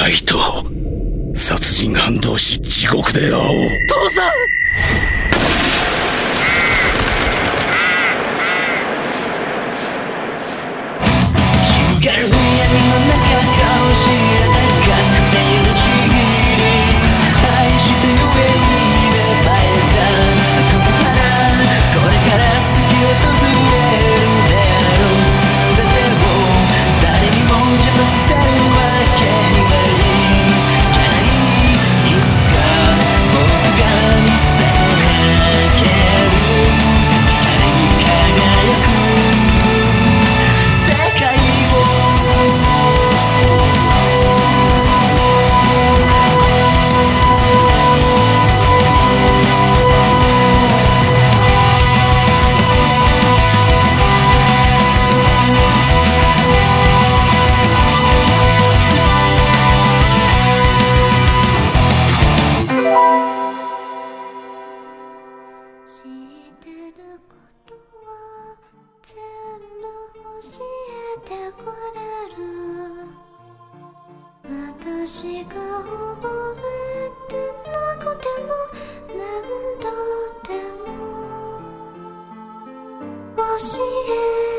ないと。殺人犯同士地獄で会おう。父さん！私が覚えてなくても何度でも教え